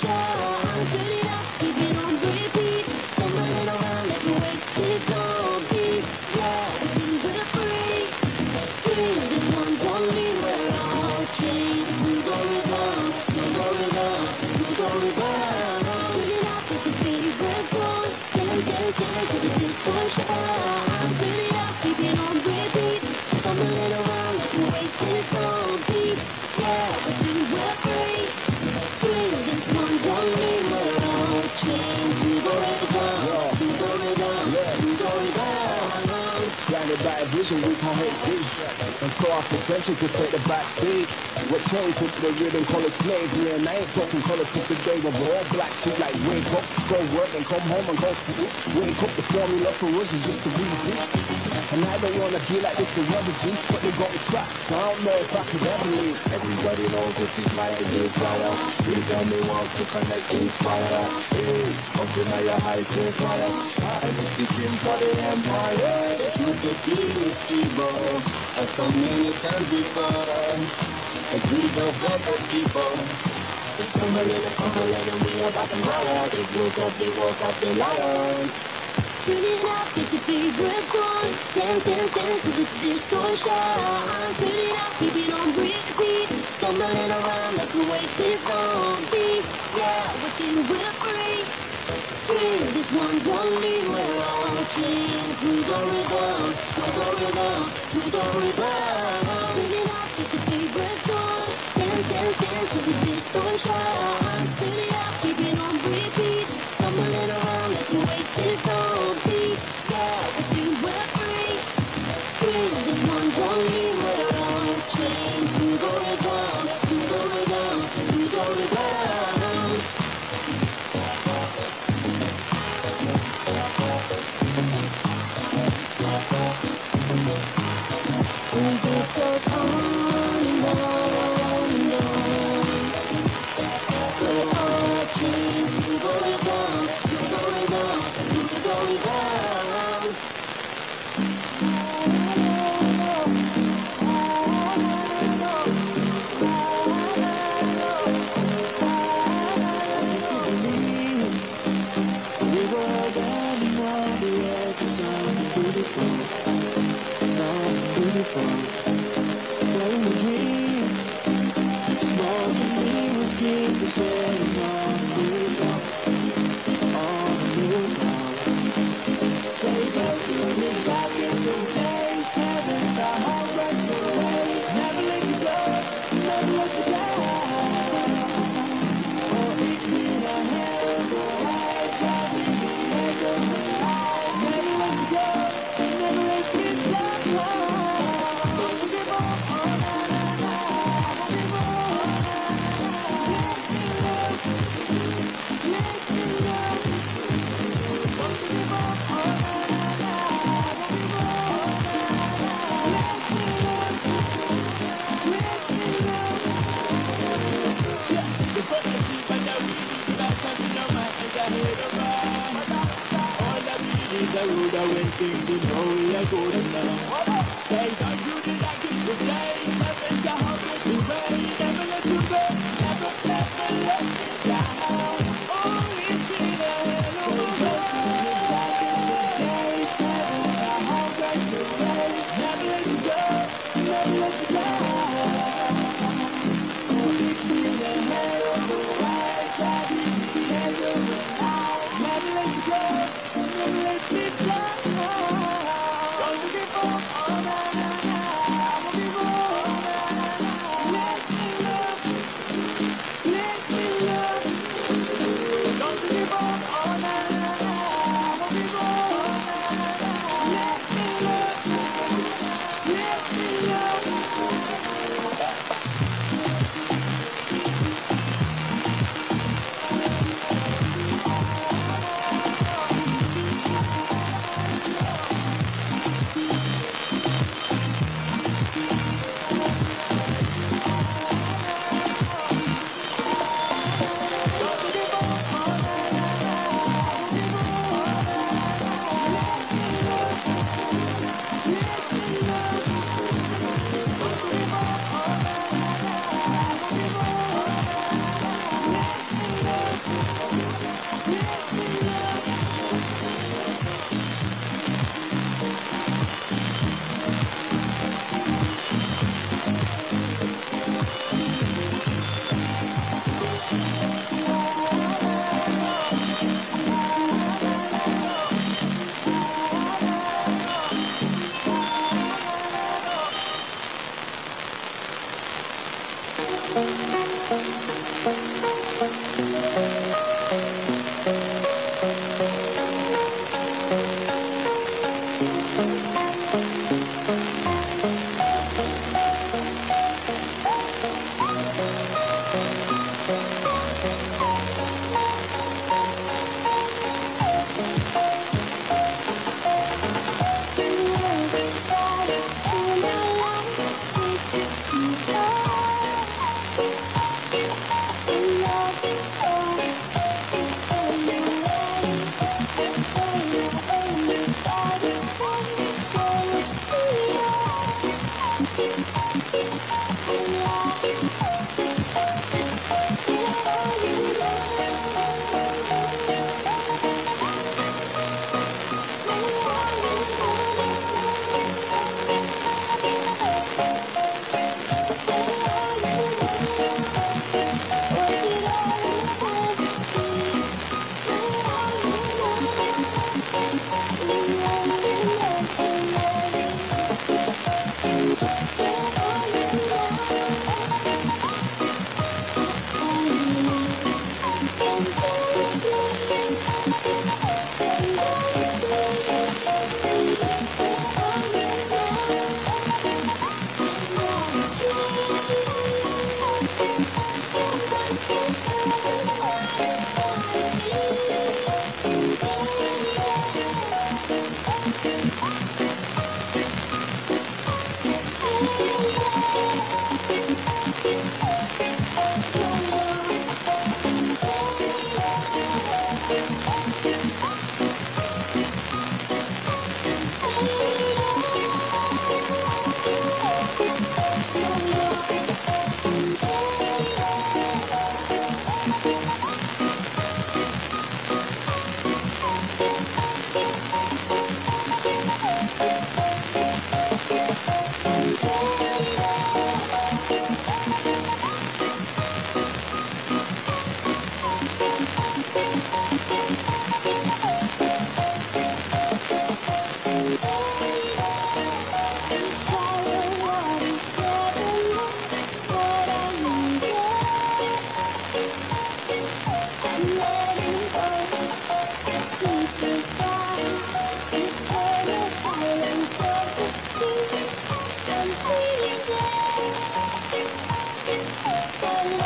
Sunshine. By a vision we can't hate this Until our potential could take the back seat. What changed with the rhythm, call it slavery And I ain't talking color for today But we're all black shit like wake up Go work and come home and go school. Wake up, the formula for us is just to repeat And I don't wanna be like this forever G But they got me trapped, so I don't know if I could ever leave Everybody knows this is new fire. We tell me want to connect with fire. Hey, up in your high place fire. I'm speaking for the empire. The truth is evil, as so many times before. The greed of other people. The tumbling and fumbling and we about to holler. The woke up, they woke up, the lions. Pretty up is your favorite one. Dance, dance, dance to this distortion. Pretty enough if up, don't breathe deep. Stumbling around, that's the way this song beats. Yeah, within we're free. Free, this one's only we're all chained to the rhythm, to the rhythm, to the rhythm. 一노래는제 가. Thank you.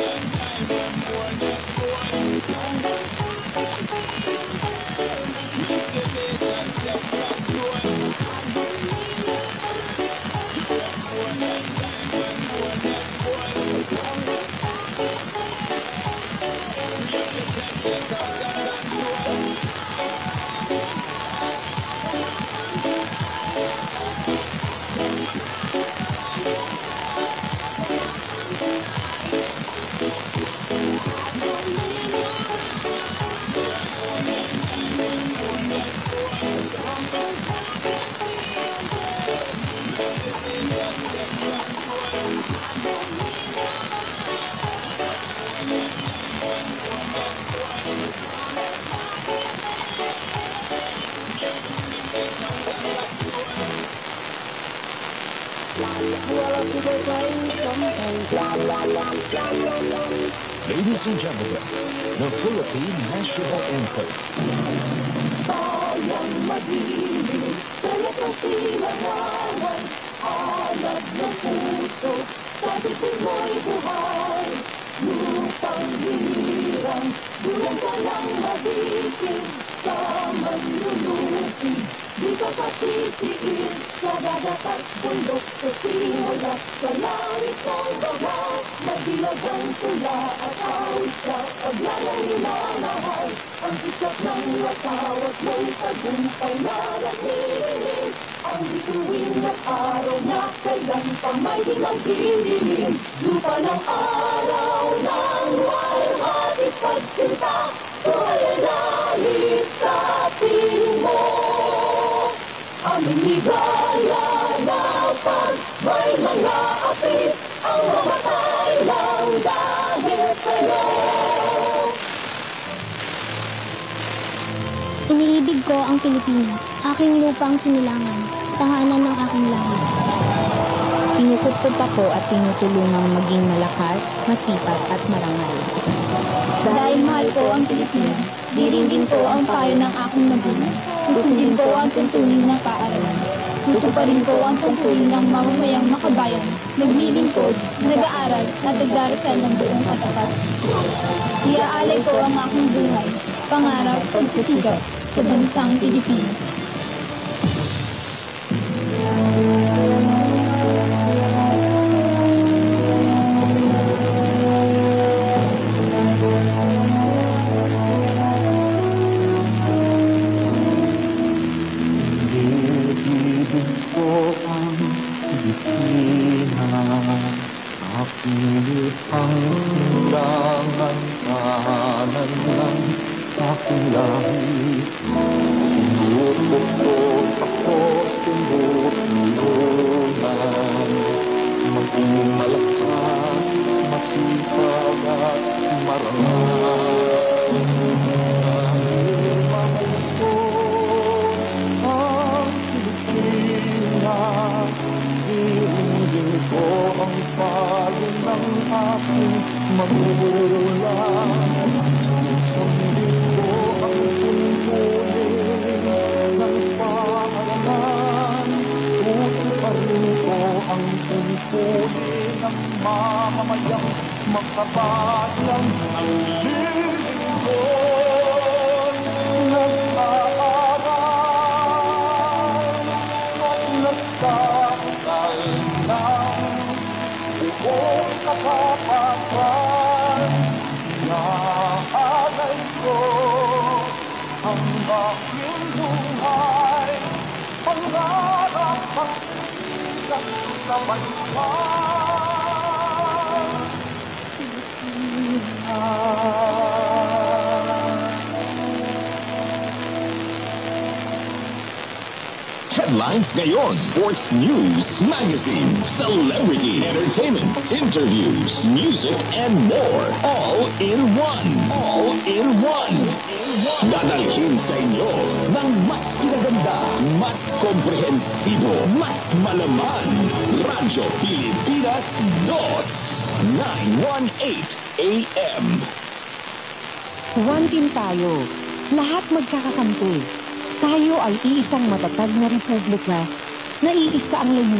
Thank you. Siebie, Daleko przyjmowałem, a nad zapuszczą Stawię się mój buchar Już tam wiram, górę za nam na sa manlulupig, di ka patitiis, sa dagat at bundok, sa simula, sa langit ng baha, magdilag ang tula at awit ka, paglalang minamahal, ang sikat ng watawat mo'y tagumpay na naglinis, ang bituin at araw na kailan pa may dinagdidilim, lupa ng araw ng pagsinta, buhay ang langit sa piling mo. Aming ligaya na pag may mga api, ang mamatay lang dahil sa'yo. Iniibig ko ang Pilipinas, aking lupang sinilangan, tahanan ng aking lahi. Pinukupkup ako at tinutulungang maging malakas, masipag at marangal. Dahil mahal ko ang Pilipinas, dirindin ko ang payo ng aking magulang. Susundin ko ang tuntunin ng paaralan. Tutuparin ko ang tungkulin ng mamamayang makabayan, naglilingkod, nag-aaral, at nagdarasal ng buong katapat. Iaalay ko ang aking buhay, pangarap, pagtitigaw sa bansang Pilipinas. Headlines ngayon, sports news, magazine, celebrity, entertainment, interviews, music, and more. All in one. All in one. Dadalhin sa inyo ng mas kinaganda, mas komprehensibo, mas malaman. Radyo Pilipinas 2. 918 AM. One team tayo. Lahat magkakakampi. Tayo ay iisang matatag na republika na iisa ang layunin.